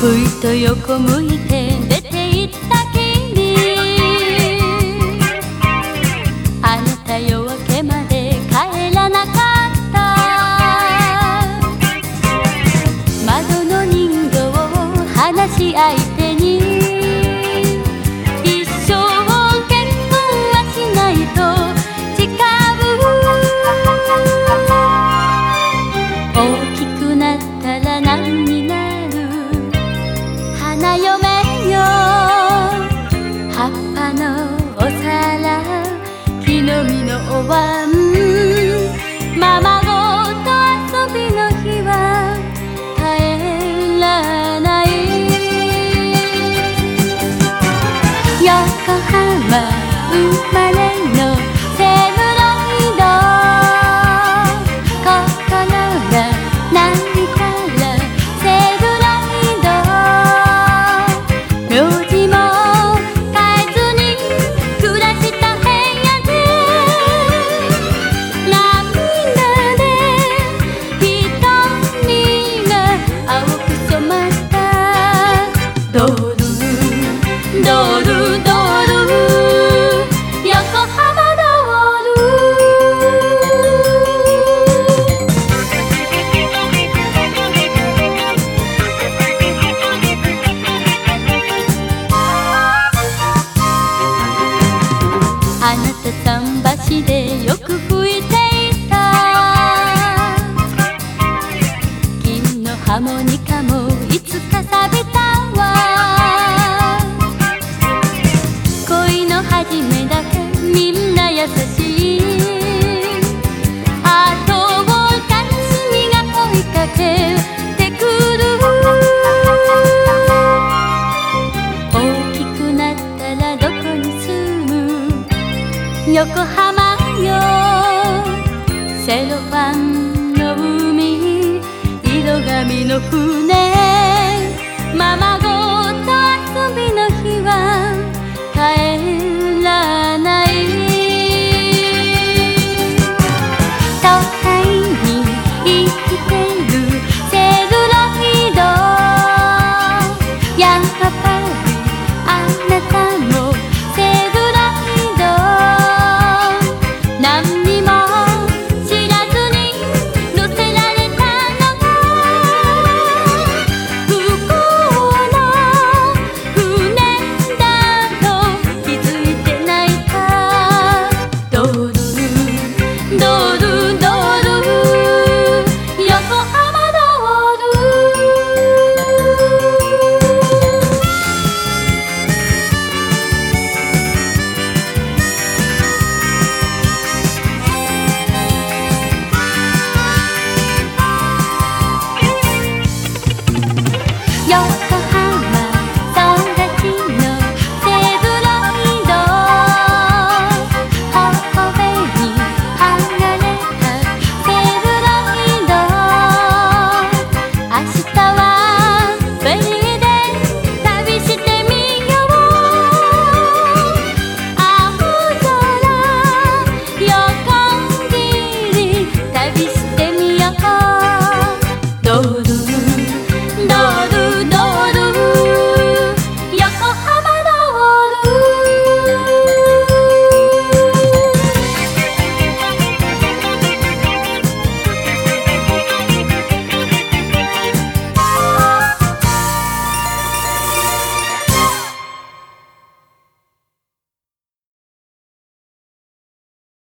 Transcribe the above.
ふいと横向いて横浜生まれの横浜よ。セロファンの海色紙の船。ママ todo.